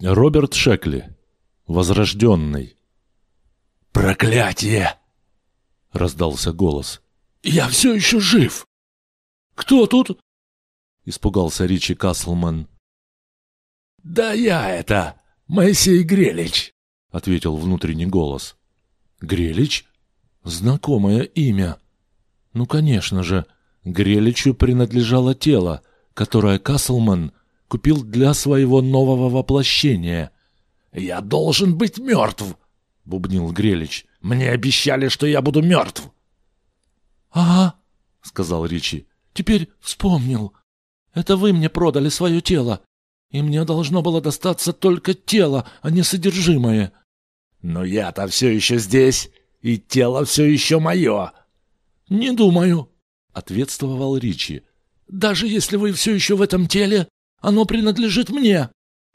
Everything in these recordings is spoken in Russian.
Роберт Шекли. Возрожденный. «Проклятие!» — раздался голос. «Я все еще жив!» «Кто тут?» — испугался Ричи Каслман. «Да я это, Моисей Грелич!» — ответил внутренний голос. «Грелич? Знакомое имя. Ну, конечно же, Греличу принадлежало тело, которое Каслман купил для своего нового воплощения. «Я должен быть мертв!» — бубнил Грелич. «Мне обещали, что я буду мертв!» «Ага», — сказал Ричи. «Теперь вспомнил. Это вы мне продали свое тело, и мне должно было достаться только тело, а не содержимое». «Но я-то все еще здесь, и тело все еще мое!» «Не думаю», — ответствовал Ричи. «Даже если вы все еще в этом теле, оно принадлежит мне.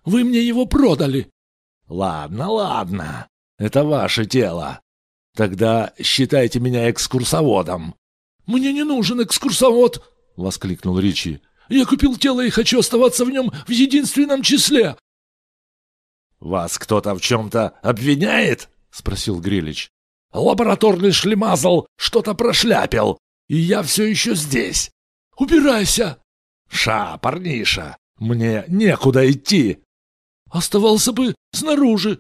Вы мне его продали». «Ладно, ладно. Это ваше тело. Тогда считайте меня экскурсоводом». «Мне не нужен экскурсовод!» — воскликнул Ричи. «Я купил тело и хочу оставаться в нем в единственном числе!» «Вас кто-то в чем-то обвиняет?» — спросил Грилич. «Лабораторный шлемазл что-то прошляпил, и я все еще здесь. Убирайся!» «Ша, парниша, мне некуда идти. Оставался бы снаружи.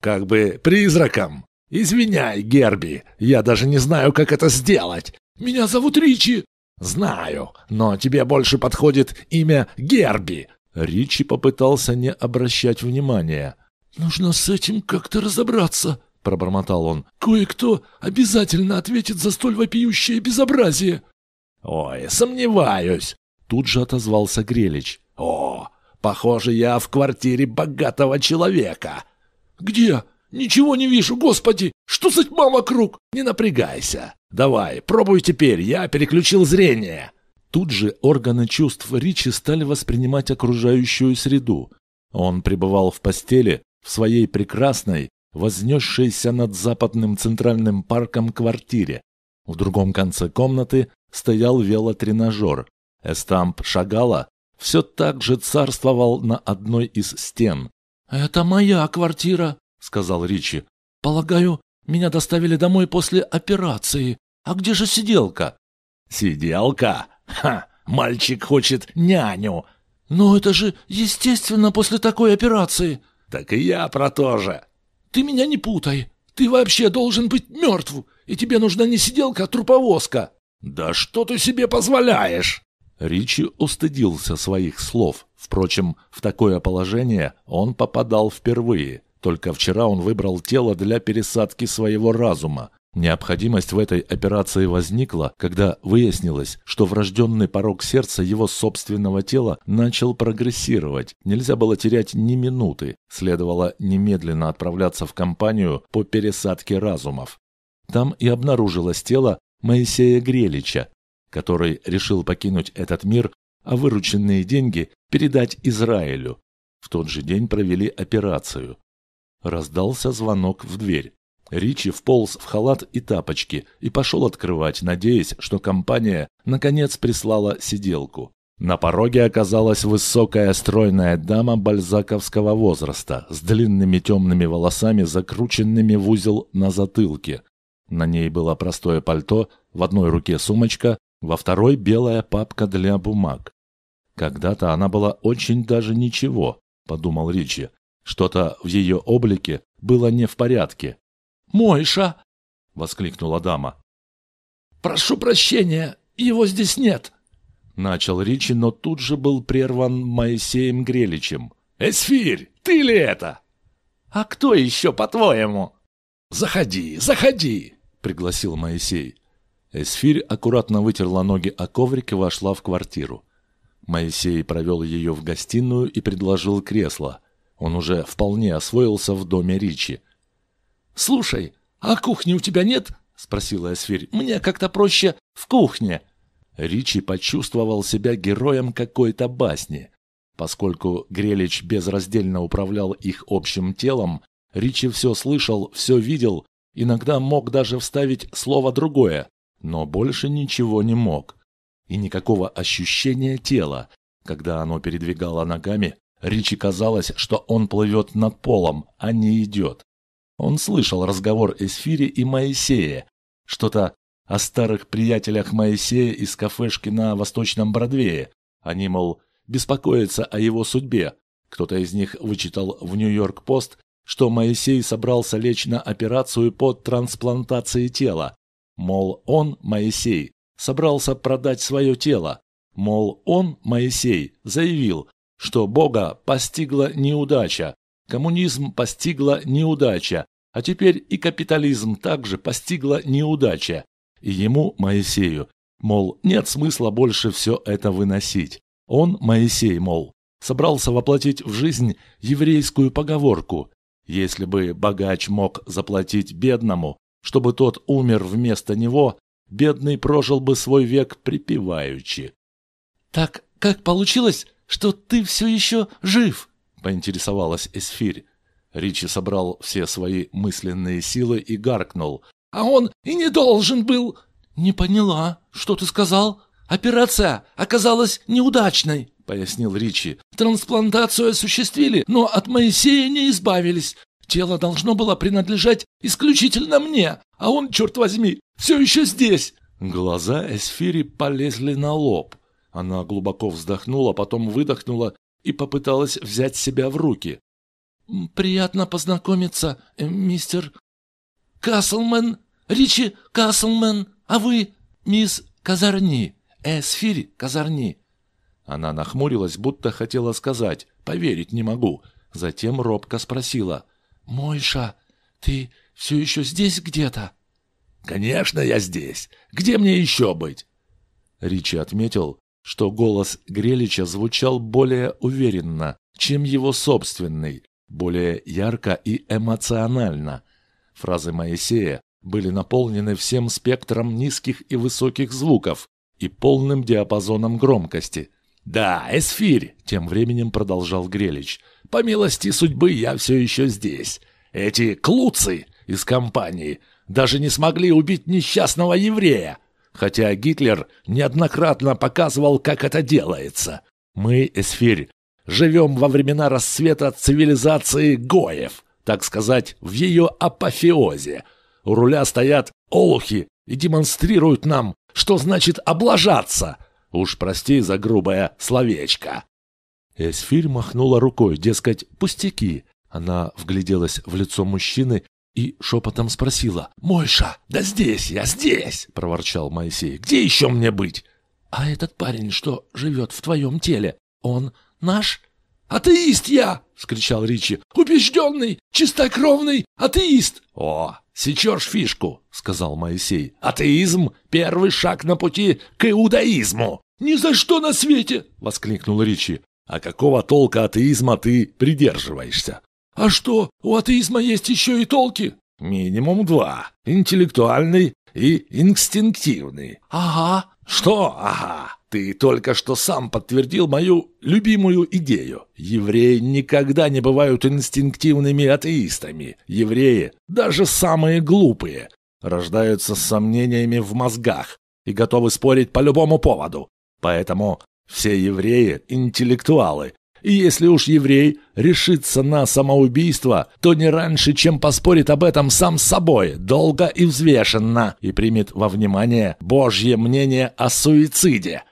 Как бы призраком. Извиняй, Герби, я даже не знаю, как это сделать. Меня зовут Ричи. Знаю, но тебе больше подходит имя Герби. Ричи попытался не обращать внимания. Нужно с этим как-то разобраться, пробормотал он. Кое-кто обязательно ответит за столь вопиющее безобразие. Ой, сомневаюсь, тут же отозвался Грелич. «О, похоже, я в квартире богатого человека». «Где? Ничего не вижу, господи! Что за тьма вокруг? Не напрягайся. Давай, пробуй теперь, я переключил зрение». Тут же органы чувств Ричи стали воспринимать окружающую среду. Он пребывал в постели, в своей прекрасной, вознесшейся над западным центральным парком квартире. В другом конце комнаты стоял велотренажер. Эстамп шагала, все так же царствовал на одной из стен. «Это моя квартира», — сказал Ричи. «Полагаю, меня доставили домой после операции. А где же сиделка?» «Сиделка? Ха! Мальчик хочет няню!» «Но это же естественно после такой операции!» «Так и я про то же!» «Ты меня не путай! Ты вообще должен быть мертв, и тебе нужна не сиделка, а труповозка!» «Да что ты себе позволяешь?» Ричи устыдился своих слов. Впрочем, в такое положение он попадал впервые. Только вчера он выбрал тело для пересадки своего разума. Необходимость в этой операции возникла, когда выяснилось, что врожденный порог сердца его собственного тела начал прогрессировать. Нельзя было терять ни минуты, следовало немедленно отправляться в компанию по пересадке разумов. Там и обнаружилось тело Моисея Грелича, который решил покинуть этот мир, а вырученные деньги передать Израилю. В тот же день провели операцию. Раздался звонок в дверь. Ричи вполз в халат и тапочки и пошел открывать, надеясь, что компания наконец прислала сиделку. На пороге оказалась высокая стройная дама бальзаковского возраста с длинными темными волосами, закрученными в узел на затылке. На ней было простое пальто, в одной руке сумочка, во второй белая папка для бумаг. Когда-то она была очень даже ничего, подумал Ричи. Что-то в ее облике было не в порядке. «Мойша!» — воскликнула дама. «Прошу прощения, его здесь нет!» Начал Ричи, но тут же был прерван Моисеем Греличем. «Эсфирь, ты ли это?» «А кто еще, по-твоему?» «Заходи, заходи!» — пригласил Моисей. Эсфирь аккуратно вытерла ноги о коврик и вошла в квартиру. Моисей провел ее в гостиную и предложил кресло. Он уже вполне освоился в доме Ричи. «Слушай, а кухни у тебя нет?» — спросила Эсфирь. «Мне как-то проще в кухне». Ричи почувствовал себя героем какой-то басни. Поскольку Грелич безраздельно управлял их общим телом, Ричи все слышал, все видел, иногда мог даже вставить слово другое, но больше ничего не мог. И никакого ощущения тела, когда оно передвигало ногами, Ричи казалось, что он плывет над полом, а не идет. Он слышал разговор Эсфири и Моисея, что-то о старых приятелях Моисея из кафешки на Восточном Бродвее. Они, мол, беспокоятся о его судьбе. Кто-то из них вычитал в Нью-Йорк-Пост, что Моисей собрался лечь на операцию по трансплантации тела. Мол, он, Моисей, собрался продать свое тело. Мол, он, Моисей, заявил, что Бога постигла неудача, коммунизм постигла неудача, а теперь и капитализм также постигла неудача. И ему, Моисею, мол, нет смысла больше все это выносить. Он, Моисей, мол, собрался воплотить в жизнь еврейскую поговорку. «Если бы богач мог заплатить бедному, чтобы тот умер вместо него, бедный прожил бы свой век припеваючи». «Так как получилось, что ты все еще жив?» — поинтересовалась Эсфирь. Ричи собрал все свои мысленные силы и гаркнул. «А он и не должен был!» «Не поняла, что ты сказал? Операция оказалась неудачной!» — пояснил Ричи. «Трансплантацию осуществили, но от Моисея не избавились. Тело должно было принадлежать исключительно мне, а он, черт возьми, все еще здесь!» Глаза Эсфири полезли на лоб. Она глубоко вздохнула, потом выдохнула и попыталась взять себя в руки. «Приятно познакомиться, э, мистер Каслмен, Ричи Каслмен, а вы мисс Казарни, Эсфирь Казарни». Она нахмурилась, будто хотела сказать «поверить не могу». Затем робко спросила «Мойша, ты все еще здесь где-то?» «Конечно, я здесь. Где мне еще быть?» Ричи отметил, что голос Грелича звучал более уверенно, чем его собственный, более ярко и эмоционально. Фразы Моисея были наполнены всем спектром низких и высоких звуков и полным диапазоном громкости. «Да, Эсфирь!» — тем временем продолжал Грелич. «По милости судьбы я все еще здесь. Эти клуцы из компании даже не смогли убить несчастного еврея, хотя Гитлер неоднократно показывал, как это делается. Мы, Эсфирь, живем во времена расцвета цивилизации Гоев, так сказать, в ее апофеозе. У руля стоят олухи и демонстрируют нам, что значит облажаться. Уж прости за грубое словечко. Эсфирь махнула рукой, дескать, пустяки. Она вгляделась в лицо мужчины и шепотом спросила. «Мойша, да здесь я, здесь!» — проворчал Моисей. «Где еще мне быть?» «А этот парень, что живет в твоем теле, он наш?» «Атеист я!» — вскричал Ричи. «Убежденный, чистокровный атеист!» «О, сечешь фишку!» — сказал Моисей. «Атеизм — первый шаг на пути к иудаизму!» «Ни за что на свете!» — воскликнул Ричи. «А какого толка атеизма ты придерживаешься?» «А что, у атеизма есть еще и толки?» «Минимум два. Интеллектуальный и инстинктивный». «Ага». «Что «ага»? Ты только что сам подтвердил мою любимую идею. Евреи никогда не бывают инстинктивными атеистами. Евреи, даже самые глупые, рождаются с сомнениями в мозгах и готовы спорить по любому поводу. Поэтому все евреи – интеллектуалы, и если уж еврей решится на самоубийство, то не раньше, чем поспорит об этом сам с собой, долго и взвешенно, и примет во внимание Божье мнение о суициде.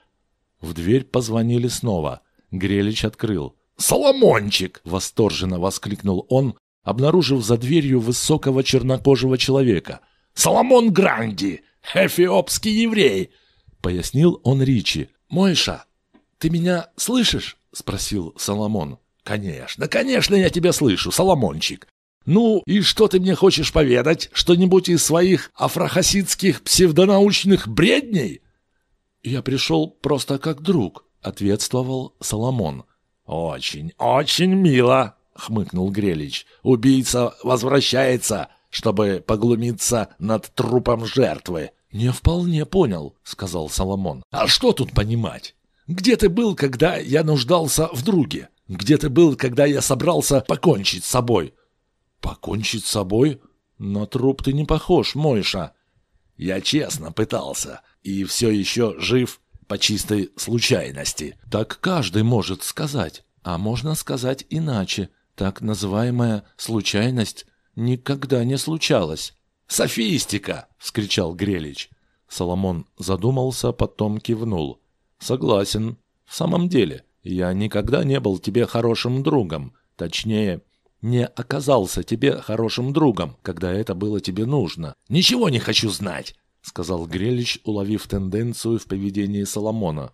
В дверь позвонили снова. Грелич открыл. «Соломончик!» — восторженно воскликнул он, обнаружив за дверью высокого чернокожего человека. «Соломон Гранди! Эфиопский еврей!» — пояснил он Ричи. «Мойша, ты меня слышишь?» — спросил Соломон. «Конечно, конечно, я тебя слышу, Соломончик. Ну, и что ты мне хочешь поведать? Что-нибудь из своих афрохасидских псевдонаучных бредней?» «Я пришел просто как друг», — ответствовал Соломон. «Очень, очень мило», — хмыкнул Грелич. «Убийца возвращается, чтобы поглумиться над трупом жертвы». «Не вполне понял», — сказал Соломон. «А что тут понимать? Где ты был, когда я нуждался в друге? Где ты был, когда я собрался покончить с собой?» «Покончить с собой? На труп ты не похож, Мойша». «Я честно пытался, и все еще жив по чистой случайности». «Так каждый может сказать», — А можно сказать иначе. Так называемая случайность никогда не случалась. «Софистика!» — вскричал Грелич. Соломон задумался, потом кивнул. «Согласен. В самом деле, я никогда не был тебе хорошим другом. Точнее, не оказался тебе хорошим другом, когда это было тебе нужно». «Ничего не хочу знать!» — сказал Грелич, уловив тенденцию в поведении Соломона.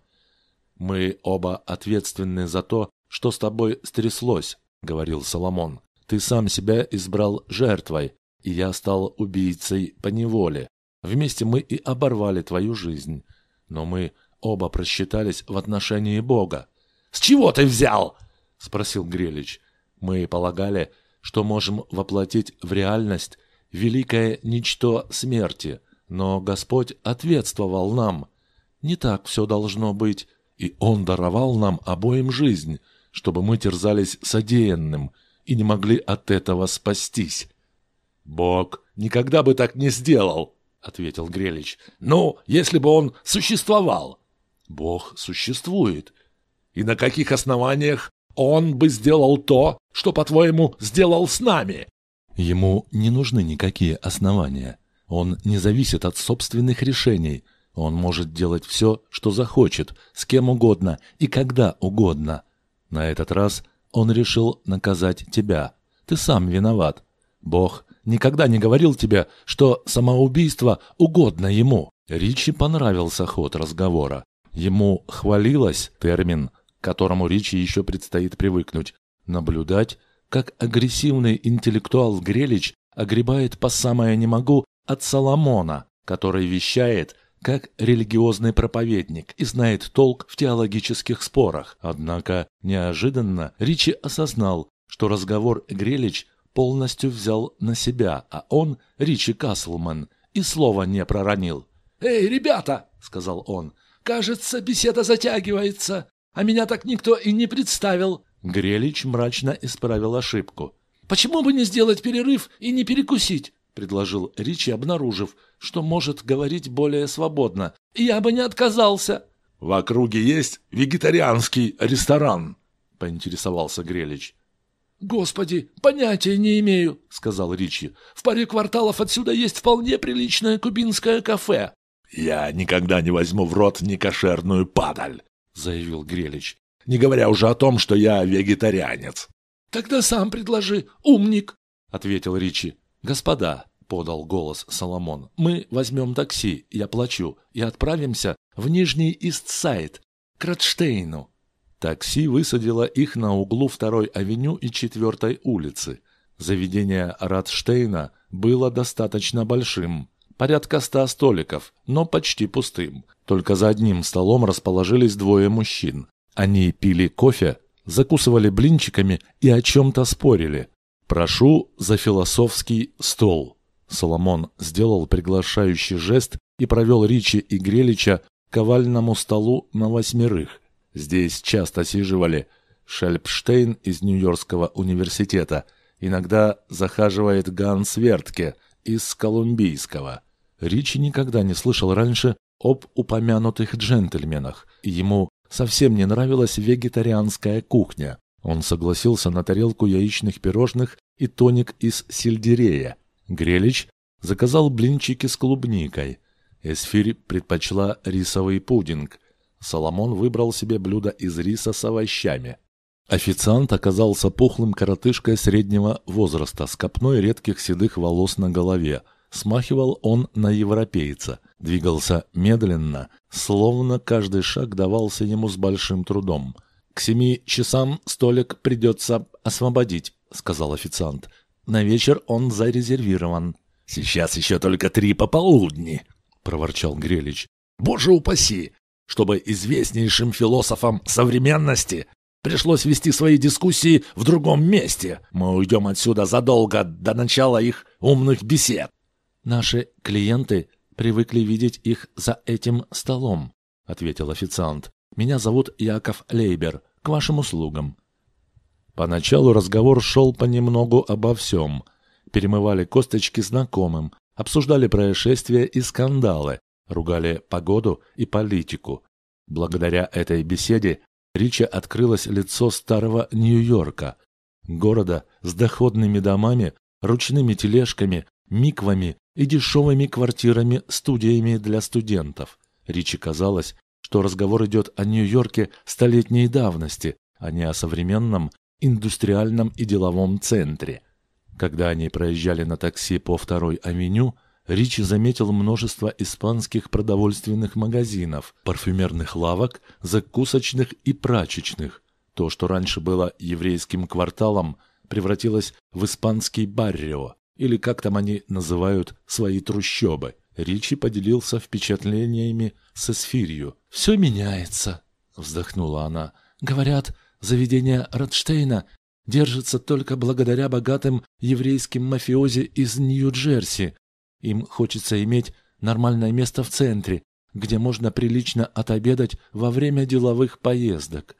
«Мы оба ответственны за то, что с тобой стряслось», — говорил Соломон. «Ты сам себя избрал жертвой, и я стал убийцей по неволе. Вместе мы и оборвали твою жизнь. Но мы оба просчитались в отношении Бога. «С чего ты взял?» — спросил Грелич. «Мы полагали, что можем воплотить в реальность великое ничто смерти, но Господь ответствовал нам. Не так все должно быть, и Он даровал нам обоим жизнь, чтобы мы терзались содеянным и не могли от этого спастись». «Бог никогда бы так не сделал», — ответил Грелич. «Ну, если бы он существовал». «Бог существует». «И на каких основаниях он бы сделал то, что, по-твоему, сделал с нами?» Ему не нужны никакие основания. Он не зависит от собственных решений. Он может делать все, что захочет, с кем угодно и когда угодно. На этот раз он решил наказать тебя. Ты сам виноват. Бог никогда не говорил тебе, что самоубийство угодно ему. Ричи понравился ход разговора. Ему хвалилось термин, к которому Ричи еще предстоит привыкнуть, наблюдать, как агрессивный интеллектуал Грелич огребает по самое не могу от Соломона, который вещает, как религиозный проповедник и знает толк в теологических спорах. Однако неожиданно Ричи осознал, что разговор Грелич полностью взял на себя, а он, Ричи Каслман, и слова не проронил. «Эй, ребята!» — сказал он. «Кажется, беседа затягивается, а меня так никто и не представил». Грелич мрачно исправил ошибку. «Почему бы не сделать перерыв и не перекусить?» — предложил Ричи, обнаружив, что может говорить более свободно. «Я бы не отказался». «В округе есть вегетарианский ресторан?» — поинтересовался Грелич. «Господи, понятия не имею», — сказал Ричи. «В паре кварталов отсюда есть вполне приличное кубинское кафе». «Я никогда не возьму в рот некошерную падаль», — заявил Грелич. «Не говоря уже о том, что я вегетарианец». «Тогда сам предложи, умник», — ответил Ричи. «Господа», — подал голос Соломон, — «мы возьмем такси, я плачу, и отправимся в Нижний Истсайд, к Радштейну». Такси высадило их на углу второй авеню и четвертой улицы. Заведение Радштейна было достаточно большим, порядка ста столиков, но почти пустым. Только за одним столом расположились двое мужчин. Они пили кофе, закусывали блинчиками и о чем-то спорили. «Прошу за философский стол». Соломон сделал приглашающий жест и провел Ричи и Грелича к овальному столу на восьмерых. Здесь часто сиживали Шельпштейн из Нью-Йоркского университета, иногда захаживает Ганс Вертке из Колумбийского. Ричи никогда не слышал раньше об упомянутых джентльменах, ему совсем не нравилась вегетарианская кухня. Он согласился на тарелку яичных пирожных и тоник из сельдерея. Грелич заказал блинчики с клубникой. Эсфирь предпочла рисовый пудинг. Соломон выбрал себе блюдо из риса с овощами. Официант оказался пухлым коротышкой среднего возраста с копной редких седых волос на голове. Смахивал он на европейца, двигался медленно, словно каждый шаг давался ему с большим трудом. «К семи часам столик придется освободить», — сказал официант. «На вечер он зарезервирован». «Сейчас еще только три пополудни», — проворчал Грелич. «Боже упаси! чтобы известнейшим философам современности пришлось вести свои дискуссии в другом месте. Мы уйдем отсюда задолго до начала их умных бесед. Наши клиенты привыкли видеть их за этим столом, ответил официант. Меня зовут Яков Лейбер. К вашим услугам. Поначалу разговор шел понемногу обо всем. Перемывали косточки знакомым, обсуждали происшествия и скандалы, ругали погоду и политику. Благодаря этой беседе Ричи открылось лицо старого Нью-Йорка, города с доходными домами, ручными тележками, миквами и дешевыми квартирами-студиями для студентов. Ричи казалось, что разговор идет о Нью-Йорке столетней давности, а не о современном индустриальном и деловом центре. Когда они проезжали на такси по второй авеню, Ричи заметил множество испанских продовольственных магазинов, парфюмерных лавок, закусочных и прачечных. То, что раньше было еврейским кварталом, превратилось в испанский баррио, или как там они называют свои трущобы. Ричи поделился впечатлениями с Эсфирью. «Все меняется», — вздохнула она. «Говорят, заведение Ротштейна держится только благодаря богатым еврейским мафиози из Нью-Джерси. Им хочется иметь нормальное место в центре, где можно прилично отобедать во время деловых поездок.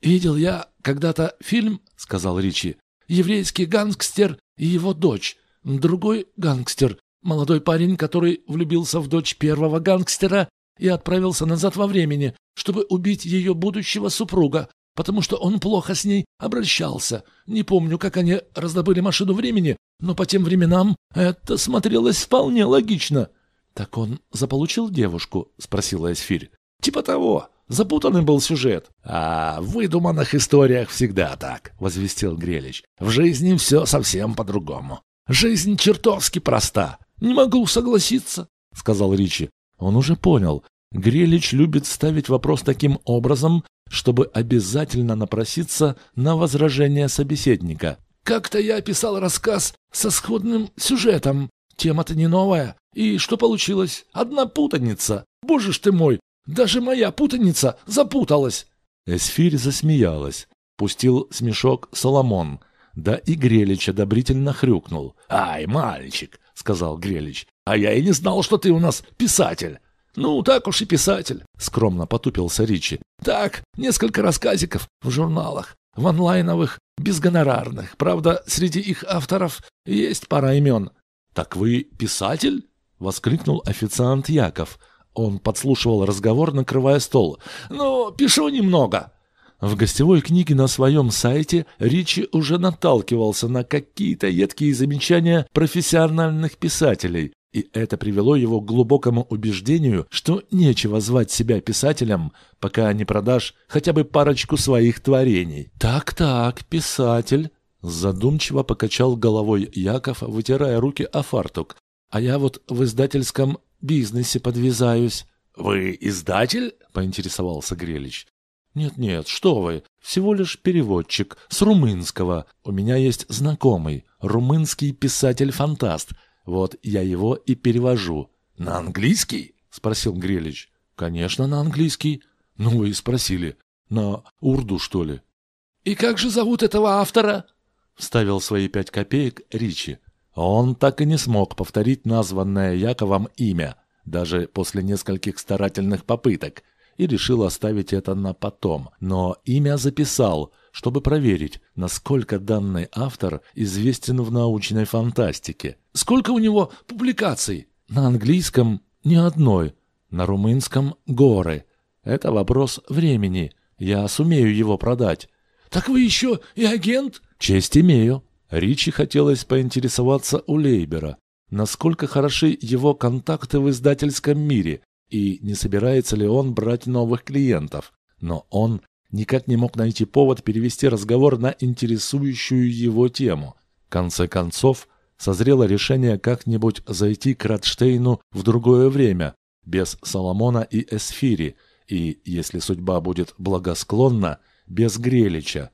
«Видел я когда-то фильм, — сказал Ричи, — еврейский гангстер и его дочь. Другой гангстер, молодой парень, который влюбился в дочь первого гангстера и отправился назад во времени, чтобы убить ее будущего супруга, потому что он плохо с ней обращался. Не помню, как они раздобыли машину времени, но по тем временам это смотрелось вполне логично. — Так он заполучил девушку? — спросила Эсфирь. — Типа того. Запутанный был сюжет. — А в выдуманных историях всегда так, — возвестил Грелич. — В жизни все совсем по-другому. Жизнь чертовски проста. — Не могу согласиться, — сказал Ричи. Он уже понял. Грелич любит ставить вопрос таким образом, чтобы обязательно напроситься на возражение собеседника. «Как-то я писал рассказ со сходным сюжетом. Тема-то не новая. И что получилось? Одна путаница. Боже ж ты мой, даже моя путаница запуталась!» Эсфирь засмеялась. Пустил смешок Соломон. Да и Грелич одобрительно хрюкнул. «Ай, мальчик!» — сказал Грелич. «А я и не знал, что ты у нас писатель. «Ну, так уж и писатель», — скромно потупился Ричи. «Так, несколько рассказиков в журналах, в онлайновых, безгонорарных. Правда, среди их авторов есть пара имен». «Так вы писатель?» — воскликнул официант Яков. Он подслушивал разговор, накрывая стол. «Ну, пишу немного». В гостевой книге на своем сайте Ричи уже наталкивался на какие-то едкие замечания профессиональных писателей, и это привело его к глубокому убеждению, что нечего звать себя писателем, пока не продашь хотя бы парочку своих творений. «Так-так, писатель», — задумчиво покачал головой Яков, вытирая руки о фартук. «А я вот в издательском бизнесе подвязаюсь». «Вы издатель?» — поинтересовался Грелич. «Нет-нет, что вы, всего лишь переводчик, с румынского. У меня есть знакомый, румынский писатель-фантаст, вот я его и перевожу. — На английский? — спросил Грелич. — Конечно, на английский. Ну, вы и спросили. На урду, что ли? — И как же зовут этого автора? — вставил свои пять копеек Ричи. Он так и не смог повторить названное Яковом имя, даже после нескольких старательных попыток, и решил оставить это на потом. Но имя записал, чтобы проверить, насколько данный автор известен в научной фантастике. Сколько у него публикаций? На английском ни одной, на румынском горы. Это вопрос времени. Я сумею его продать. Так вы еще и агент? Честь имею. Ричи хотелось поинтересоваться у Лейбера, насколько хороши его контакты в издательском мире и не собирается ли он брать новых клиентов. Но он никак не мог найти повод перевести разговор на интересующую его тему. В конце концов, созрело решение как-нибудь зайти к Радштейну в другое время, без Соломона и Эсфири, и, если судьба будет благосклонна, без Грелича.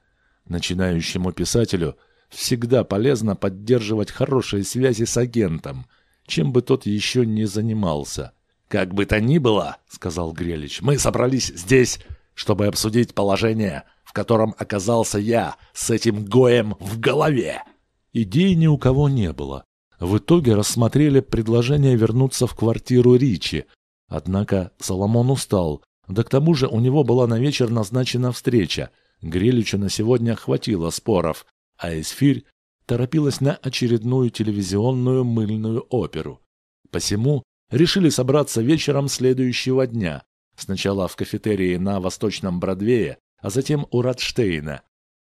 Начинающему писателю всегда полезно поддерживать хорошие связи с агентом, чем бы тот еще не занимался. «Как бы то ни было, — сказал Грелич, — мы собрались здесь, чтобы обсудить положение, в котором оказался я с этим гоем в голове». Идей ни у кого не было. В итоге рассмотрели предложение вернуться в квартиру Ричи. Однако Соломон устал, да к тому же у него была на вечер назначена встреча. Греличу на сегодня хватило споров, а Эсфирь торопилась на очередную телевизионную мыльную оперу. Посему решили собраться вечером следующего дня. Сначала в кафетерии на Восточном Бродвее, а затем у Радштейна.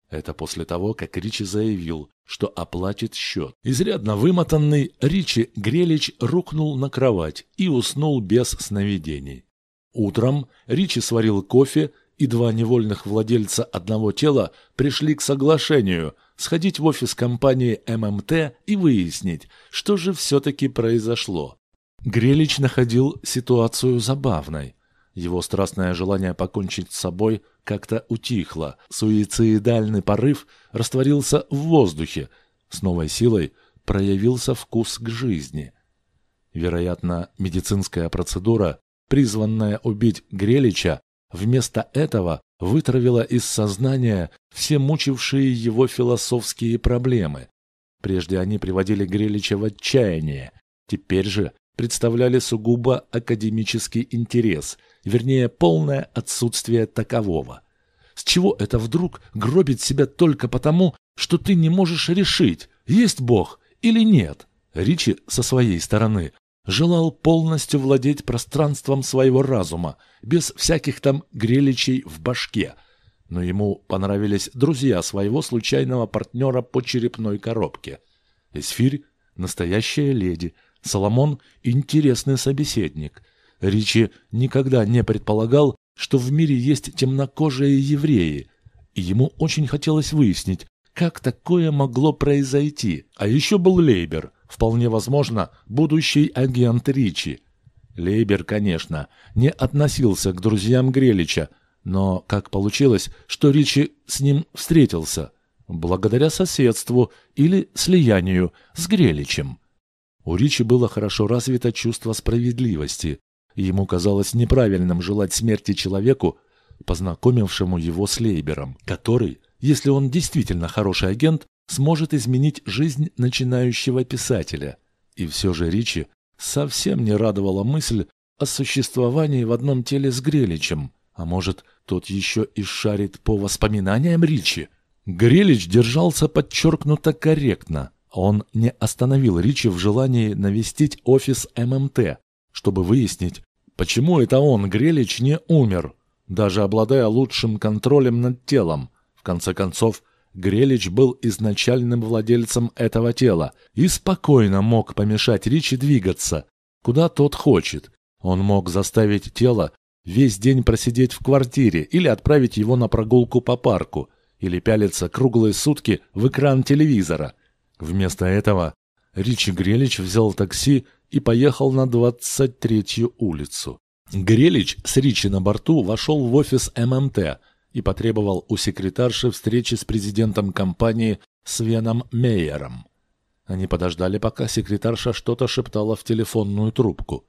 Это после того, как Ричи заявил, что оплатит счет. Изрядно вымотанный, Ричи Грелич рухнул на кровать и уснул без сновидений. Утром Ричи сварил кофе, и два невольных владельца одного тела пришли к соглашению сходить в офис компании ММТ и выяснить, что же все-таки произошло. Грелич находил ситуацию забавной. Его страстное желание покончить с собой как-то утихло. Суицидальный порыв растворился в воздухе. С новой силой проявился вкус к жизни. Вероятно, медицинская процедура, призванная убить Грелича, вместо этого вытравила из сознания все мучившие его философские проблемы. Прежде они приводили Грелича в отчаяние. Теперь же представляли сугубо академический интерес, вернее, полное отсутствие такового. С чего это вдруг гробить себя только потому, что ты не можешь решить, есть Бог или нет? Ричи со своей стороны желал полностью владеть пространством своего разума, без всяких там греличей в башке. Но ему понравились друзья своего случайного партнера по черепной коробке. Эсфирь — настоящая леди — Соломон – интересный собеседник. Ричи никогда не предполагал, что в мире есть темнокожие евреи, и ему очень хотелось выяснить, как такое могло произойти. А еще был Лейбер, вполне возможно, будущий агент Ричи. Лейбер, конечно, не относился к друзьям Грелича, но как получилось, что Ричи с ним встретился? Благодаря соседству или слиянию с Греличем. У Ричи было хорошо развито чувство справедливости, ему казалось неправильным желать смерти человеку, познакомившему его с Лейбером, который, если он действительно хороший агент, сможет изменить жизнь начинающего писателя. И все же Ричи совсем не радовала мысль о существовании в одном теле с Греличем, а может, тот еще и шарит по воспоминаниям Ричи. Грелич держался подчеркнуто корректно – он не остановил Ричи в желании навестить офис ММТ, чтобы выяснить, почему это он, Грелич, не умер, даже обладая лучшим контролем над телом. В конце концов, Грелич был изначальным владельцем этого тела и спокойно мог помешать Ричи двигаться, куда тот хочет. Он мог заставить тело весь день просидеть в квартире или отправить его на прогулку по парку, или пялиться круглые сутки в экран телевизора – Вместо этого Ричи Грелич взял такси и поехал на 23-ю улицу. Грелич с Ричи на борту вошел в офис ММТ и потребовал у секретарши встречи с президентом компании Свеном Мейером. Они подождали, пока секретарша что-то шептала в телефонную трубку.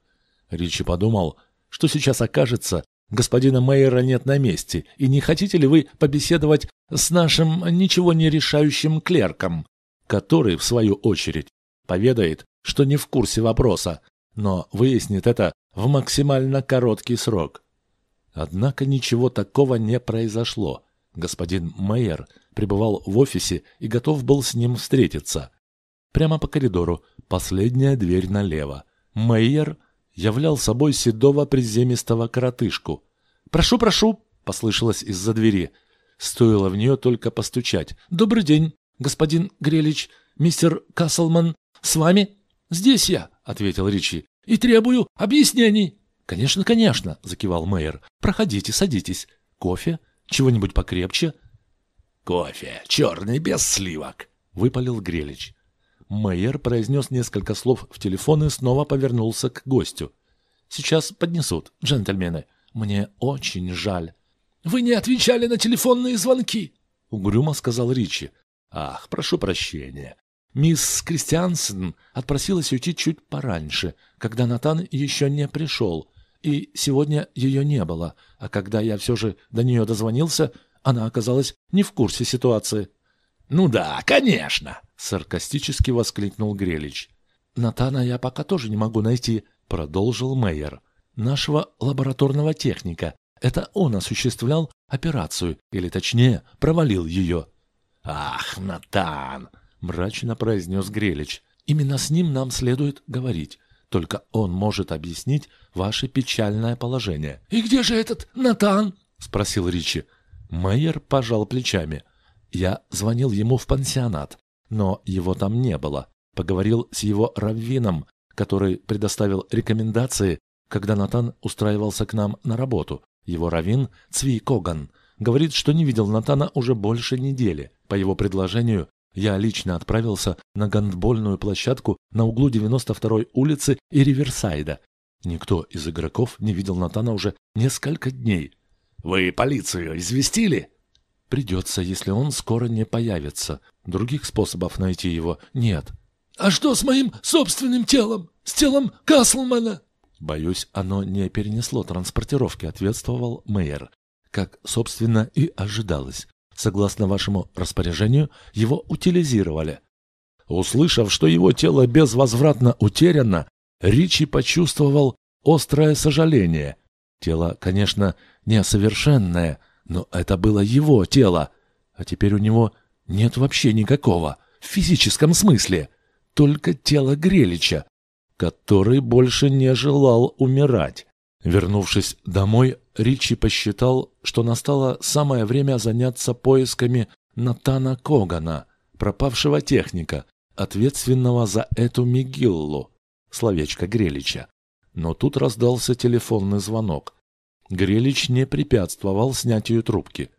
Ричи подумал, что сейчас окажется, господина Мейера нет на месте, и не хотите ли вы побеседовать с нашим ничего не решающим клерком, который, в свою очередь, поведает, что не в курсе вопроса, но выяснит это в максимально короткий срок. Однако ничего такого не произошло. Господин Мейер пребывал в офисе и готов был с ним встретиться. Прямо по коридору, последняя дверь налево. Мейер являл собой седого приземистого коротышку. «Прошу, прошу!» — послышалось из-за двери. Стоило в нее только постучать. «Добрый день!» господин Грелич, мистер Каслман с вами?» «Здесь я», — ответил Ричи, — «и требую объяснений». «Конечно, конечно», — закивал мэр. «Проходите, садитесь. Кофе? Чего-нибудь покрепче?» «Кофе, черный, без сливок», — выпалил Грелич. Мэйер произнес несколько слов в телефон и снова повернулся к гостю. «Сейчас поднесут, джентльмены. Мне очень жаль». «Вы не отвечали на телефонные звонки», — угрюмо сказал Ричи. Ах, прошу прощения. Мисс Кристиансен отпросилась уйти чуть пораньше, когда Натан еще не пришел, и сегодня ее не было, а когда я все же до нее дозвонился, она оказалась не в курсе ситуации. «Ну да, конечно!» — саркастически воскликнул Грелич. «Натана я пока тоже не могу найти», — продолжил Мейер. «Нашего лабораторного техника. Это он осуществлял операцию, или точнее, провалил ее. «Ах, Натан!» — мрачно произнес Грелич. «Именно с ним нам следует говорить. Только он может объяснить ваше печальное положение. «И где же этот Натан?» — спросил Ричи. Майер пожал плечами. Я звонил ему в пансионат, но его там не было. Поговорил с его раввином, который предоставил рекомендации, когда Натан устраивался к нам на работу. Его раввин Цви Коган говорит, что не видел Натана уже больше недели. По его предложению я лично отправился на гандбольную площадку на углу 92-й улицы и Риверсайда. Никто из игроков не видел Натана уже несколько дней. «Вы полицию известили?» «Придется, если он скоро не появится. Других способов найти его нет». «А что с моим собственным телом? С телом Каслмана?» «Боюсь, оно не перенесло транспортировки», — ответствовал мэр. Как, собственно, и ожидалось. Согласно вашему распоряжению, его утилизировали. Услышав, что его тело безвозвратно утеряно, Ричи почувствовал острое сожаление. Тело, конечно, несовершенное, но это было его тело, а теперь у него нет вообще никакого, в физическом смысле, только тело Грелича, который больше не желал умирать. Вернувшись домой, Ричи посчитал, что настало самое время заняться поисками Натана Когана, пропавшего техника, ответственного за эту Мигиллу, словечко Грелича. Но тут раздался телефонный звонок. Грелич не препятствовал снятию трубки.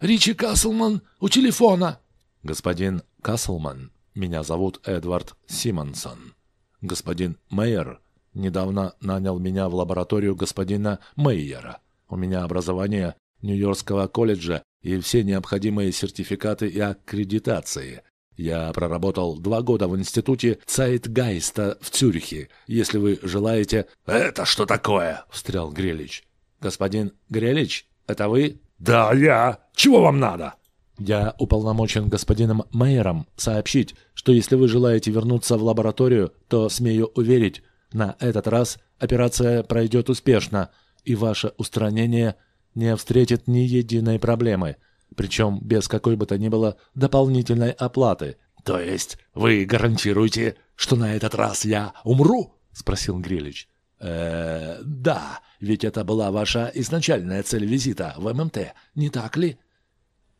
«Ричи Каслман у телефона!» «Господин Каслман, меня зовут Эдвард Симонсон. Господин Мейер недавно нанял меня в лабораторию господина Мейера. У меня образование Нью-Йоркского колледжа и все необходимые сертификаты и аккредитации. Я проработал два года в институте Цайтгайста в Цюрихе. Если вы желаете... «Это что такое?» — встрял Грелич. «Господин Грелич, это вы?» «Да, я. Чего вам надо?» «Я уполномочен господином Майером сообщить, что если вы желаете вернуться в лабораторию, то, смею уверить, на этот раз операция пройдет успешно, и ваше устранение не встретит ни единой проблемы, причем без какой бы то ни было дополнительной оплаты. «То есть вы гарантируете, что на этот раз я умру?» — спросил Грилич. э да, ведь это была ваша изначальная цель визита в ММТ, не так ли?»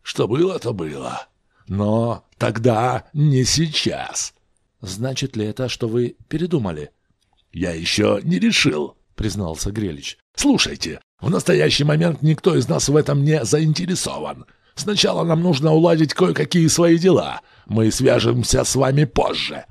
«Что было, то было. Но тогда не сейчас». «Значит ли это, что вы передумали?» «Я еще не решил», — признался Грелич. «Слушайте, в настоящий момент никто из нас в этом не заинтересован. Сначала нам нужно уладить кое-какие свои дела. Мы свяжемся с вами позже».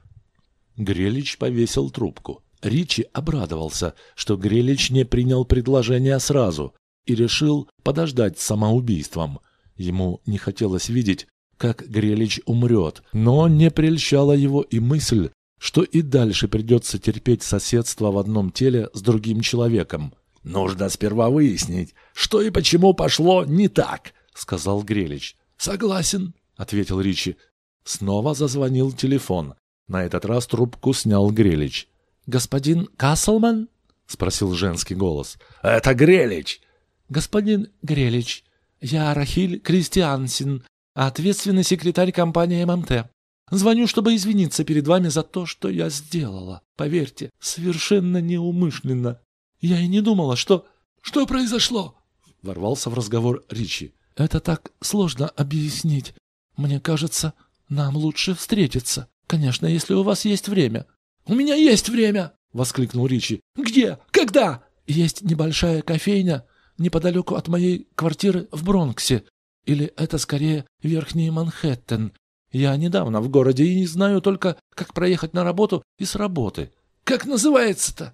Грелич повесил трубку. Ричи обрадовался, что Грелич не принял предложение сразу и решил подождать с самоубийством. Ему не хотелось видеть, как Грелич умрет, но не прельщала его и мысль, что и дальше придется терпеть соседство в одном теле с другим человеком. «Нужно сперва выяснить, что и почему пошло не так», — сказал Грелич. «Согласен», — ответил Ричи. Снова зазвонил телефон. На этот раз трубку снял Грелич. «Господин Каслман?» — спросил женский голос. «Это Грелич!» «Господин Грелич, я Рахиль Кристиансен, ответственный секретарь компании ММТ. Звоню, чтобы извиниться перед вами за то, что я сделала. Поверьте, совершенно неумышленно. Я и не думала, что... Что произошло?» Ворвался в разговор Ричи. «Это так сложно объяснить. Мне кажется, нам лучше встретиться. Конечно, если у вас есть время». «У меня есть время!» — воскликнул Ричи. «Где? Когда?» «Есть небольшая кофейня неподалеку от моей квартиры в Бронксе. Или это скорее Верхний Манхэттен. Я недавно в городе и не знаю только, как проехать на работу и с работы. Как называется-то?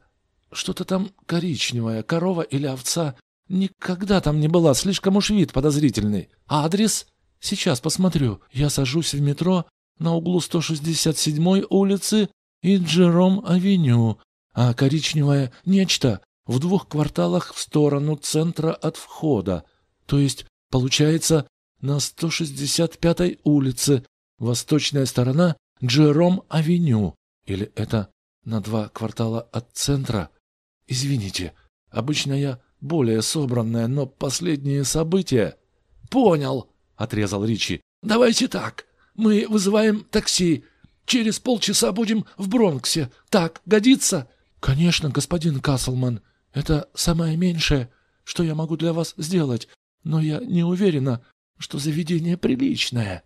Что-то там коричневое, корова или овца. Никогда там не была, слишком уж вид подозрительный. Адрес? Сейчас посмотрю. Я сажусь в метро на углу 167-й улицы и Джером-авеню, а коричневое нечто в двух кварталах в сторону центра от входа. То есть, получается, на 165-й улице, Восточная сторона Джером-авеню. Или это на два квартала от центра? Извините, обычно я более собранная, но последние события... Понял, отрезал Ричи. Давайте так. Мы вызываем такси. Через полчаса будем в Бронксе. Так, годится? «Конечно, господин Каслман, это самое меньшее, что я могу для вас сделать, но я не уверена, что заведение приличное».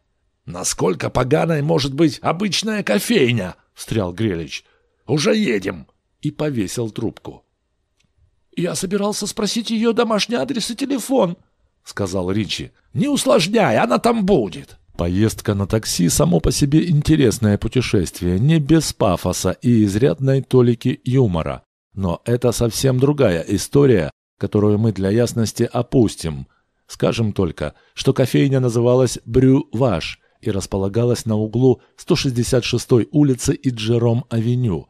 «Насколько поганой может быть обычная кофейня?» — встрял Грелич. «Уже едем!» И повесил трубку. «Я собирался спросить ее домашний адрес и телефон», — сказал Ричи. «Не усложняй, она там будет». Поездка на такси само по себе интересное путешествие, не без пафоса и изрядной толики юмора. Но это совсем другая история, которую мы для ясности опустим. Скажем только, что кофейня называлась «Брю Ваш» и располагалась на углу 166-й улицы и Джером-авеню.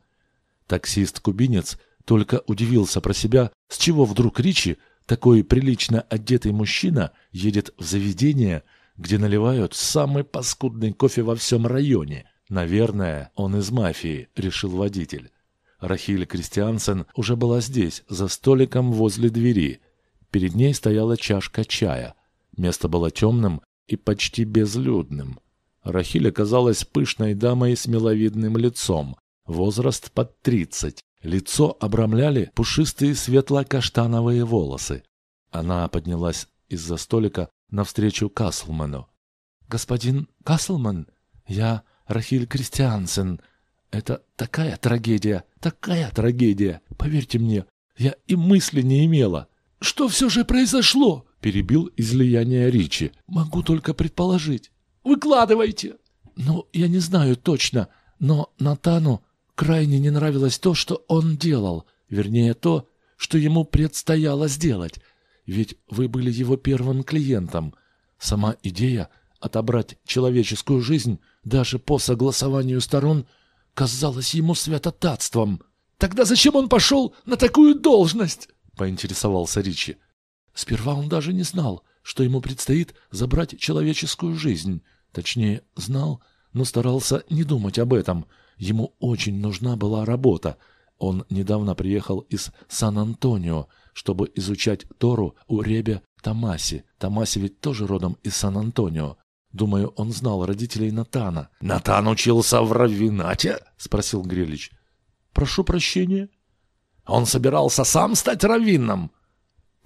Таксист-кубинец только удивился про себя, с чего вдруг Ричи, такой прилично одетый мужчина, едет в заведение, где наливают самый паскудный кофе во всем районе. Наверное, он из мафии, решил водитель. Рахиль Кристиансен уже была здесь, за столиком возле двери. Перед ней стояла чашка чая. Место было темным и почти безлюдным. Рахиль оказалась пышной дамой с миловидным лицом, возраст под тридцать. Лицо обрамляли пушистые светло-каштановые волосы. Она поднялась из-за столика навстречу Каслману. «Господин Каслман, я Рахиль Кристиансен. Это такая трагедия, такая трагедия. Поверьте мне, я и мысли не имела». «Что все же произошло?» — перебил излияние Ричи. «Могу только предположить. Выкладывайте!» «Ну, я не знаю точно, но Натану крайне не нравилось то, что он делал, вернее то, что ему предстояло сделать. Ведь вы были его первым клиентом. Сама идея отобрать человеческую жизнь даже по согласованию сторон казалась ему святотатством. «Тогда зачем он пошел на такую должность?» — поинтересовался Ричи. Сперва он даже не знал, что ему предстоит забрать человеческую жизнь. Точнее, знал, но старался не думать об этом — Ему очень нужна была работа. Он недавно приехал из Сан-Антонио, чтобы изучать Тору у Ребе Тамаси. Тамаси ведь тоже родом из Сан-Антонио. Думаю, он знал родителей Натана. «Натан учился в раввинате?» — спросил Грилич. «Прошу прощения». «Он собирался сам стать раввином?»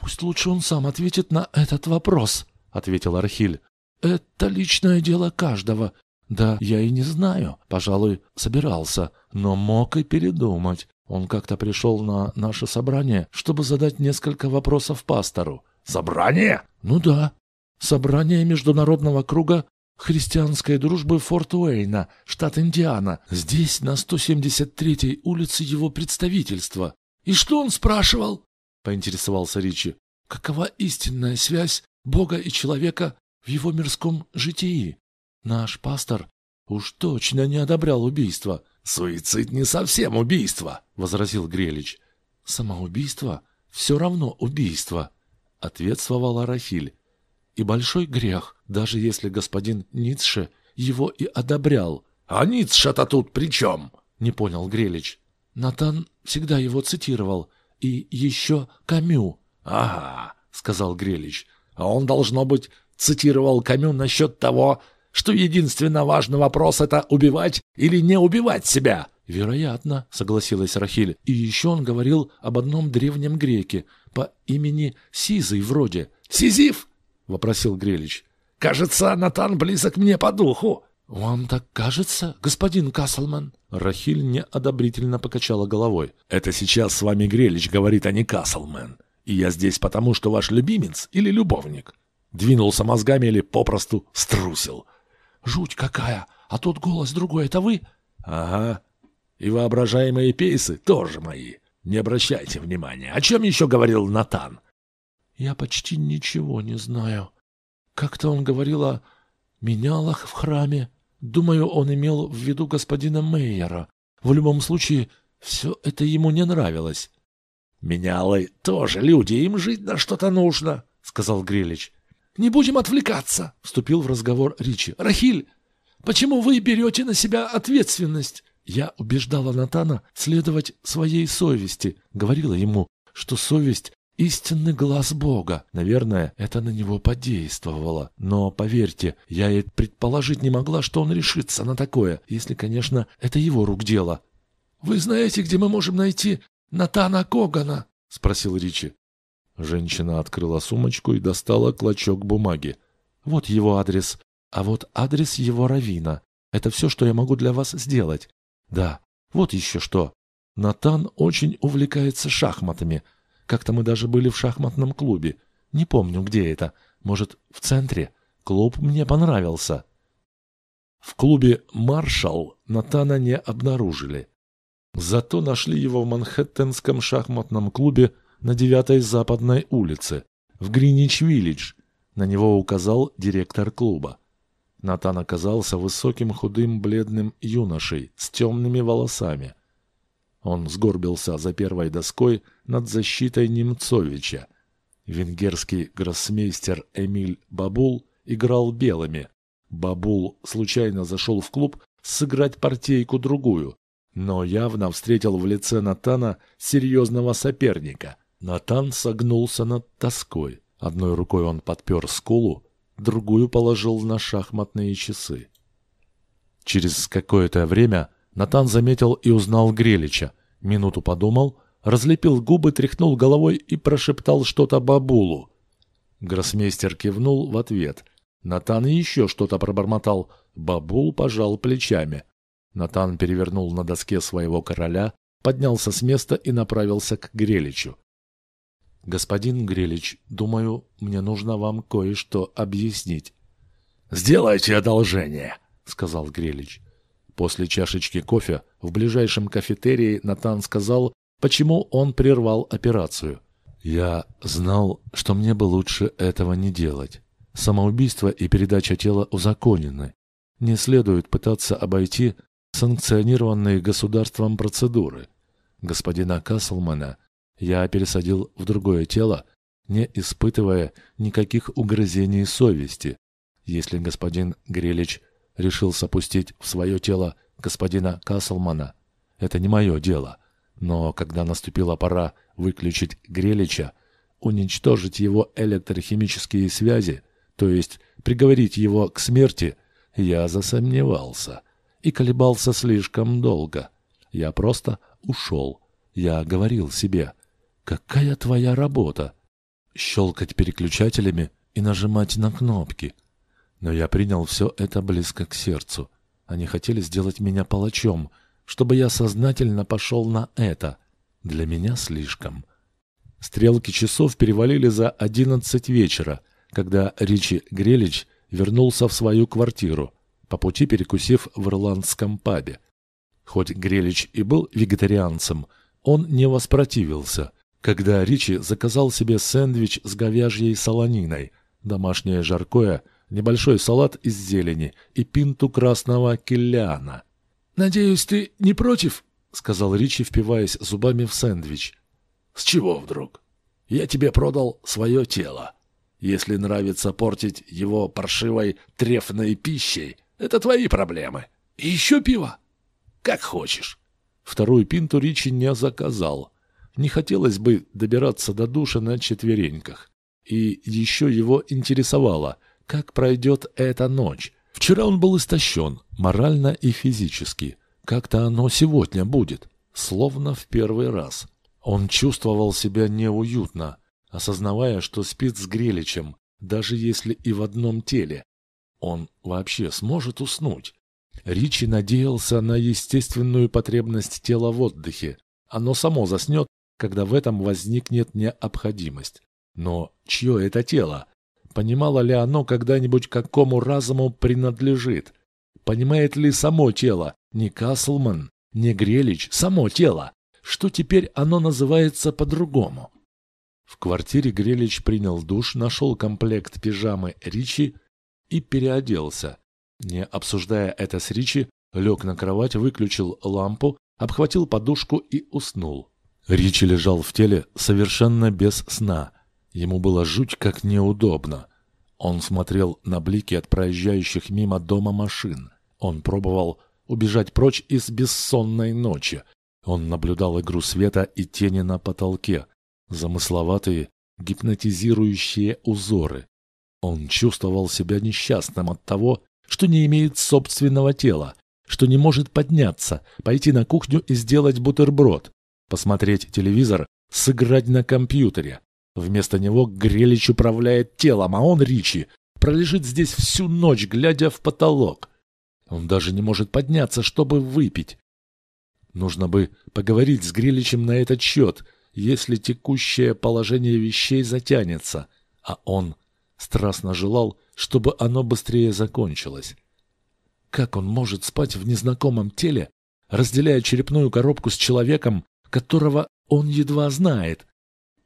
«Пусть лучше он сам ответит на этот вопрос», — ответил Архиль. «Это личное дело каждого. Да, я и не знаю. Пожалуй, собирался, но мог и передумать. Он как-то пришел на наше собрание, чтобы задать несколько вопросов пастору. Собрание? Ну да. Собрание международного круга христианской дружбы Форт Уэйна, штат Индиана. Здесь, на 173-й улице его представительства. И что он спрашивал? Поинтересовался Ричи. Какова истинная связь Бога и человека в его мирском житии? Наш пастор уж точно не одобрял убийство. «Суицид не совсем убийство», — возразил Грелич. «Самоубийство все равно убийство», — ответствовала Рахиль. «И большой грех, даже если господин Ницше его и одобрял». «А Ницше-то тут при чем?» — не понял Грелич. Натан всегда его цитировал. И еще Камю. «Ага», — сказал Грелич. «А он, должно быть, цитировал Камю насчет того, что единственно важный вопрос — это убивать или не убивать себя. «Вероятно», — согласилась Рахиль. «И еще он говорил об одном древнем греке по имени Сизый вроде». «Сизиф?» — вопросил Грелич. «Кажется, Натан близок мне по духу». «Вам так кажется, господин Каслман?» Рахиль неодобрительно покачала головой. «Это сейчас с вами Грелич говорит, а не Каслман. И я здесь потому, что ваш любимец или любовник. Двинулся мозгами или попросту струсил. Жуть какая! А тот голос другой — это вы?» «Ага. И воображаемые пейсы тоже мои. Не обращайте внимания. О чем еще говорил Натан?» «Я почти ничего не знаю. Как-то он говорил о менялах в храме. Думаю, он имел в виду господина Мейера. В любом случае, все это ему не нравилось». «Менялы тоже люди, им жить на что-то нужно», — сказал Грилич. «Не будем отвлекаться», — вступил в разговор Ричи. «Рахиль, почему вы берете на себя ответственность?» Я убеждала Натана следовать своей совести, говорила ему, что совесть — истинный глаз Бога. Наверное, это на него подействовало. Но, поверьте, я и предположить не могла, что он решится на такое, если, конечно, это его рук дело. «Вы знаете, где мы можем найти Натана Когана?» — спросил Ричи. Женщина открыла сумочку и достала клочок бумаги. «Вот его адрес, а вот адрес его равина. Это все, что я могу для вас сделать. Да, вот еще что. Натан очень увлекается шахматами. Как-то мы даже были в шахматном клубе. Не помню, где это. Может, в центре? Клуб мне понравился». В клубе «Маршал» Натана не обнаружили. Зато нашли его в Манхэттенском шахматном клубе на 9-й Западной улице, в Гринич-Виллидж. На него указал директор клуба. Натан оказался высоким, худым, бледным юношей с темными волосами. Он сгорбился за первой доской над защитой Немцовича. Венгерский гроссмейстер Эмиль Бабул играл белыми, Бабул случайно зашел в клуб сыграть партийку-другую, но явно встретил в лице Натана серьезного соперника. Натан согнулся над тоской. Одной рукой он подпер скулу, другую положил на шахматные часы. Через какое-то время Натан заметил и узнал Грелича. Минуту подумал, разлепил губы, тряхнул головой и прошептал что-то бабулу. Гроссмейстер кивнул в ответ. Натан еще что-то пробормотал. Бабул пожал плечами. Натан перевернул на доске своего короля, поднялся с места и направился к Греличу. «Господин Грелич, думаю, мне нужно вам кое-что объяснить». «Сделайте одолжение», — сказал Грелич. После чашечки кофе в ближайшем кафетерии Натан сказал, почему он прервал операцию. «Я знал, что мне бы лучше этого не делать. Самоубийство и передача тела узаконены. Не следует пытаться обойти санкционированные государством процедуры. Господина Каслмана я пересадил в другое тело, не испытывая никаких угрызений совести. Если господин Грелич решил опустить в свое тело господина Каслмана, это не мое дело. Но когда наступила пора выключить Грелича, уничтожить его электрохимические связи, то есть приговорить его к смерти, я засомневался и колебался слишком долго. Я просто ушел. Я говорил себе, какая твоя работа? Щелкать переключателями и нажимать на кнопки. Но я принял все это близко к сердцу. Они хотели сделать меня палачом, чтобы я сознательно пошел на это. Для меня слишком. Стрелки часов перевалили за одиннадцать вечера — когда Ричи Грелич вернулся в свою квартиру, по пути перекусив в ирландском пабе. Хоть Грелич и был вегетарианцем, он не воспротивился, когда Ричи заказал себе сэндвич с говяжьей солониной, домашнее жаркое, небольшой салат из зелени и пинту красного килляна. «Надеюсь, ты не против?» — сказал Ричи, впиваясь зубами в сэндвич. «С чего вдруг? Я тебе продал свое тело. Если нравится портить его паршивой трефной пищей, это твои проблемы. И еще пиво. Как хочешь. Вторую пинту Ричи не заказал. Не хотелось бы добираться до душа на четвереньках. И еще его интересовало, как пройдет эта ночь. Вчера он был истощен, морально и физически. Как-то оно сегодня будет, словно в первый раз. Он чувствовал себя неуютно, осознавая, что спит с Греличем, даже если и в одном теле. Он вообще сможет уснуть? Ричи надеялся на естественную потребность тела в отдыхе. Оно само заснет, когда в этом возникнет необходимость. Но чье это тело? Понимало ли оно когда-нибудь какому разуму принадлежит? Понимает ли само тело? Не Каслман, не Грелич, само тело. Что теперь оно называется по-другому? В квартире Грелич принял душ, нашел комплект пижамы Ричи и переоделся. Не обсуждая это с Ричи, лег на кровать, выключил лампу, обхватил подушку и уснул. Ричи лежал в теле совершенно без сна. Ему было жуть как неудобно. Он смотрел на блики от проезжающих мимо дома машин. Он пробовал убежать прочь из бессонной ночи. Он наблюдал игру света и тени на потолке замысловатые, гипнотизирующие узоры. Он чувствовал себя несчастным от того, что не имеет собственного тела, что не может подняться, пойти на кухню и сделать бутерброд. посмотреть телевизор, сыграть на компьютере. Вместо него Грелич управляет телом, а он, Ричи, пролежит здесь всю ночь, глядя в потолок. Он даже не может подняться, чтобы выпить. Нужно бы поговорить с Гриличем на этот счет, если текущее положение вещей затянется, а он страстно желал, чтобы оно быстрее закончилось. Как он может спать в незнакомом теле, разделяя черепную коробку с человеком, которого он едва знает?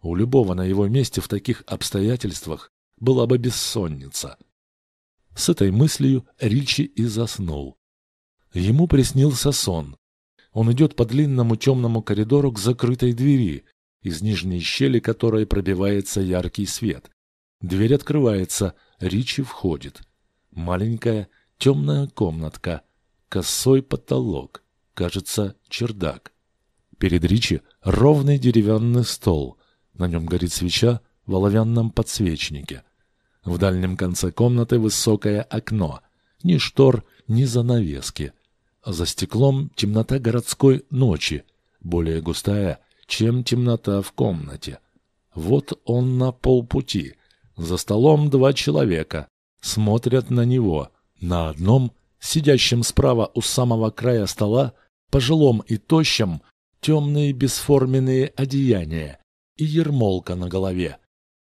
У любого на его месте в таких обстоятельствах была бы бессонница. С этой мыслью Ричи и заснул. Ему приснился сон. Он идет по длинному темному коридору к закрытой двери, из нижней щели которой пробивается яркий свет. Дверь открывается, Ричи входит. Маленькая темная комнатка, косой потолок, кажется, чердак. Перед Ричи ровный деревянный стол. На нем горит свеча в оловянном подсвечнике. В дальнем конце комнаты высокое окно. Ни штор, ни занавески. За стеклом темнота городской ночи, более густая, чем темнота в комнате. Вот он на полпути. За столом два человека. Смотрят на него. На одном, сидящем справа у самого края стола, пожилом и тощем, темные бесформенные одеяния и ермолка на голове.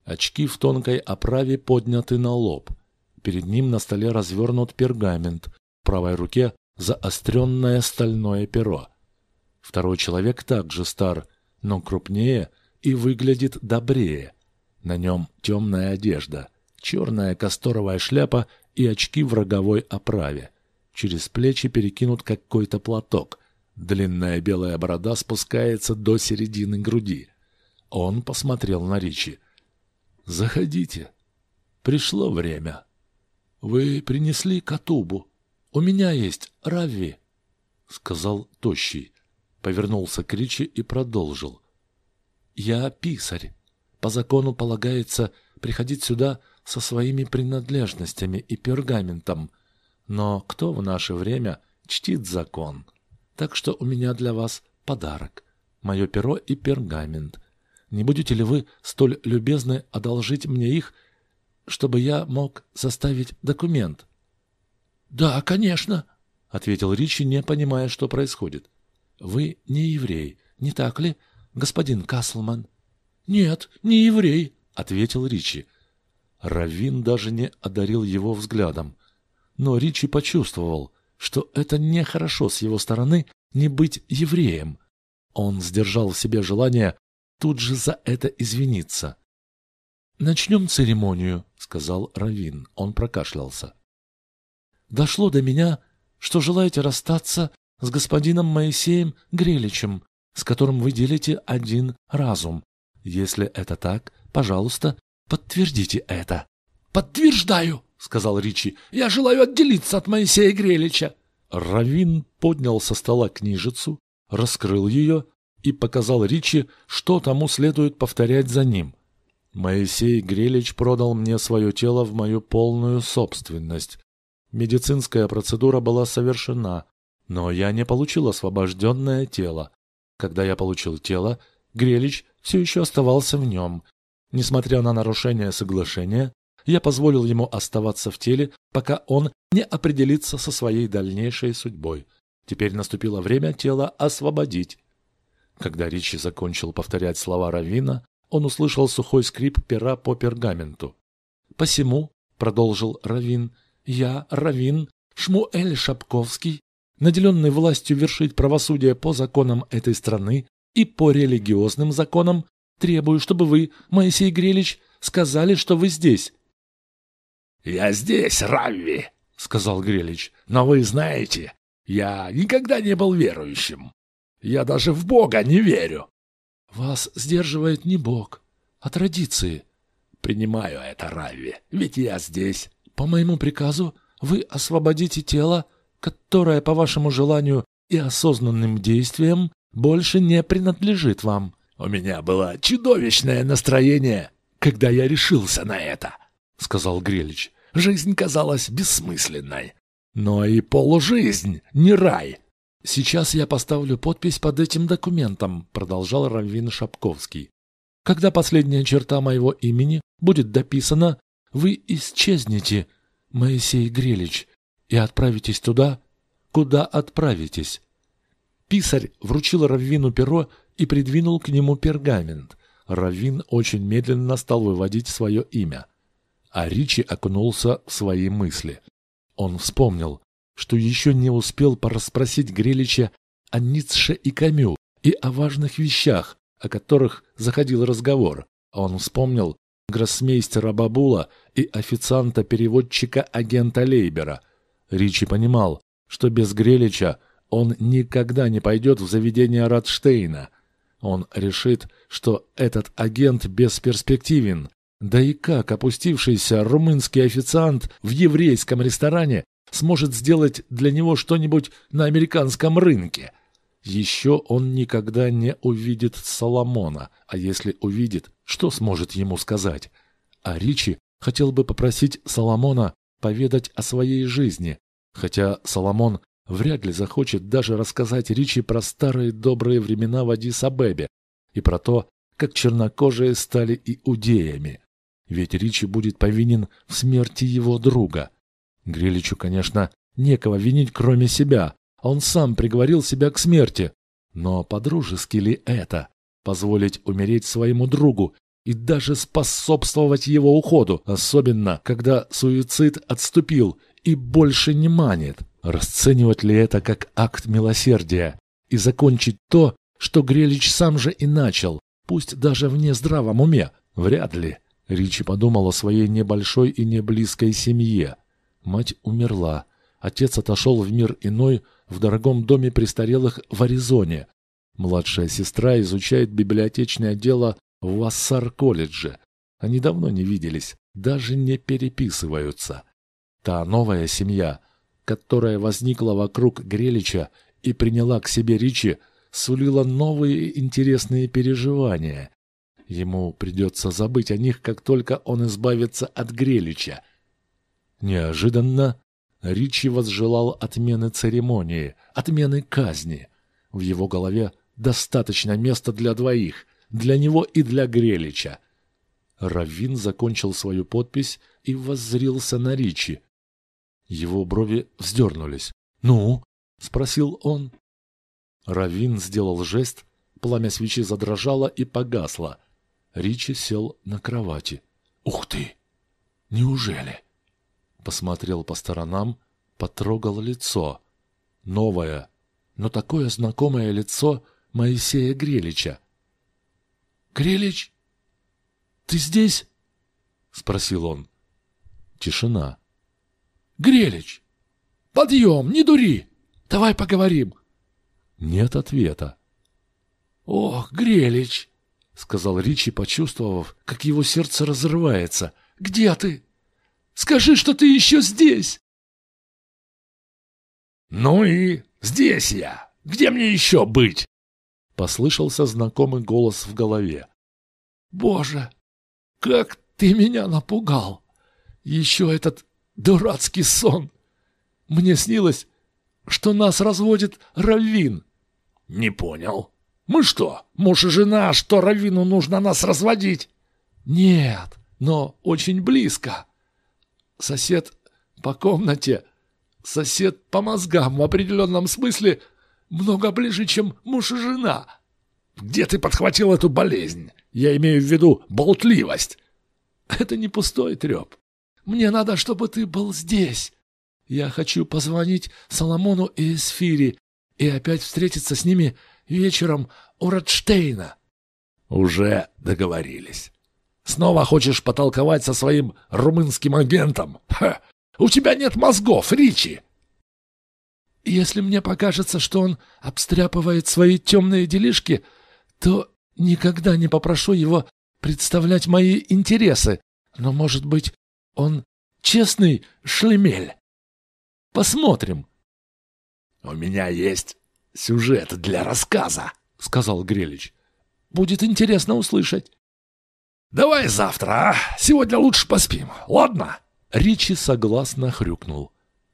Очки в тонкой оправе подняты на лоб. Перед ним на столе развернут пергамент. В правой руке заостренное стальное перо. Второй человек также стар, но крупнее и выглядит добрее. На нем темная одежда, черная касторовая шляпа и очки в роговой оправе. Через плечи перекинут какой-то платок. Длинная белая борода спускается до середины груди. Он посмотрел на Ричи. Заходите. Пришло время. Вы принесли катубу. У меня есть Рави, сказал Тощий. Повернулся к Ричи и продолжил. Я писарь. По закону полагается приходить сюда со своими принадлежностями и пергаментом. Но кто в наше время чтит закон? Так что у меня для вас подарок. Мое перо и пергамент. Не будете ли вы столь любезны одолжить мне их, чтобы я мог составить документ? — Да, конечно, — ответил Ричи, не понимая, что происходит. — Вы не еврей, не так ли, господин Каслман? — Нет, не еврей, — ответил Ричи. Равин даже не одарил его взглядом. Но Ричи почувствовал, что это нехорошо с его стороны не быть евреем. Он сдержал в себе желание тут же за это извиниться. «Начнем церемонию», — сказал Равин. Он прокашлялся. «Дошло до меня, что желаете расстаться с господином Моисеем Греличем, с которым вы делите один разум. Если это так, пожалуйста, подтвердите это». «Подтверждаю», — сказал Ричи. «Я желаю отделиться от Моисея Грелича». Равин поднял со стола книжицу, раскрыл ее и показал Ричи, что тому следует повторять за ним. Моисей Грелич продал мне свое тело в мою полную собственность. Медицинская процедура была совершена, но я не получил освобожденное тело. Когда я получил тело, Грелич все еще оставался в нем. Несмотря на нарушение соглашения, я позволил ему оставаться в теле, пока он не определится со своей дальнейшей судьбой. Теперь наступило время тело освободить. Когда Ричи закончил повторять слова Равина, он услышал сухой скрип пера по пергаменту. «Посему», — продолжил Равин, — «я, Равин, Шмуэль Шапковский, наделенный властью вершить правосудие по законам этой страны и по религиозным законам, требую, чтобы вы, Моисей Грелич, сказали, что вы здесь». «Я здесь, Равви», — сказал Грелич, — «но вы знаете, я никогда не был верующим. Я даже в Бога не верю. Вас сдерживает не Бог, а традиции. Принимаю это, Равви, ведь я здесь. По моему приказу вы освободите тело, которое, по вашему желанию и осознанным действиям, больше не принадлежит вам. У меня было чудовищное настроение, когда я решился на это, — сказал Грелич. Жизнь казалась бессмысленной. Но и полужизнь не рай. «Сейчас я поставлю подпись под этим документом», — продолжал Раввин Шапковский. «Когда последняя черта моего имени будет дописана, вы исчезнете, Моисей Грелич, и отправитесь туда, куда отправитесь». Писарь вручил Раввину перо и придвинул к нему пергамент. Раввин очень медленно стал выводить свое имя. А Ричи окунулся в свои мысли. Он вспомнил, что еще не успел порасспросить Грелича о Ницше и Камю и о важных вещах, о которых заходил разговор. Он вспомнил гроссмейстера Бабула и официанта-переводчика агента Лейбера. Ричи понимал, что без Грелича он никогда не пойдет в заведение Радштейна. Он решит, что этот агент бесперспективен. Да и как опустившийся румынский официант в еврейском ресторане сможет сделать для него что-нибудь на американском рынке. Еще он никогда не увидит Соломона, а если увидит, что сможет ему сказать? А Ричи хотел бы попросить Соломона поведать о своей жизни, хотя Соломон вряд ли захочет даже рассказать Ричи про старые добрые времена в Адис-Абебе и про то, как чернокожие стали иудеями. Ведь Ричи будет повинен в смерти его друга. Гриличу, конечно, некого винить, кроме себя. Он сам приговорил себя к смерти. Но по-дружески ли это? Позволить умереть своему другу и даже способствовать его уходу, особенно когда суицид отступил и больше не манит. Расценивать ли это как акт милосердия и закончить то, что Грелич сам же и начал, пусть даже в нездравом уме? Вряд ли. Ричи подумал о своей небольшой и неблизкой семье. Мать умерла. Отец отошел в мир иной в дорогом доме престарелых в Аризоне. Младшая сестра изучает библиотечное дело в Вассар-колледже. Они давно не виделись, даже не переписываются. Та новая семья, которая возникла вокруг Грелича и приняла к себе Ричи, сулила новые интересные переживания. Ему придется забыть о них, как только он избавится от Грелича — Неожиданно Ричи возжелал отмены церемонии, отмены казни. В его голове достаточно места для двоих, для него и для Грелича. Раввин закончил свою подпись и воззрился на Ричи. Его брови вздернулись. «Ну?» — спросил он. Раввин сделал жест, пламя свечи задрожало и погасло. Ричи сел на кровати. «Ух ты! Неужели?» Посмотрел по сторонам, потрогал лицо. Новое, но такое знакомое лицо Моисея Грелича. «Грелич, ты здесь?» — спросил он. Тишина. «Грелич, подъем, не дури! Давай поговорим!» Нет ответа. «Ох, Грелич!» — сказал Ричи, почувствовав, как его сердце разрывается. «Где ты?» Скажи, что ты еще здесь!» «Ну и здесь я! Где мне еще быть?» Послышался знакомый голос в голове. «Боже, как ты меня напугал! Еще этот дурацкий сон! Мне снилось, что нас разводит Раввин!» «Не понял. Мы что, муж и жена, что Раввину нужно нас разводить?» «Нет, но очень близко!» Сосед по комнате, сосед по мозгам в определенном смысле много ближе, чем муж и жена. Где ты подхватил эту болезнь? Я имею в виду болтливость. Это не пустой треп. Мне надо, чтобы ты был здесь. Я хочу позвонить Соломону и Эсфире и опять встретиться с ними вечером у Радштейна. Уже договорились. Снова хочешь потолковать со своим румынским агентом? Ха! У тебя нет мозгов, Ричи!» «Если мне покажется, что он обстряпывает свои темные делишки, то никогда не попрошу его представлять мои интересы. Но, может быть, он честный шлемель? Посмотрим». «У меня есть сюжет для рассказа», — сказал Грелич. «Будет интересно услышать». «Давай завтра, а? Сегодня лучше поспим, ладно?» Ричи согласно хрюкнул.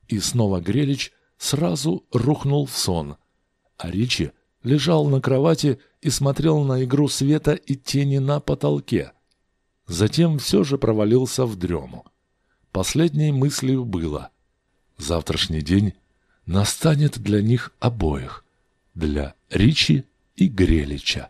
И снова Грелич сразу рухнул в сон. А Ричи лежал на кровати и смотрел на игру света и тени на потолке. Затем все же провалился в дрему. Последней мыслью было «Завтрашний день настанет для них обоих, для Ричи и Грелича».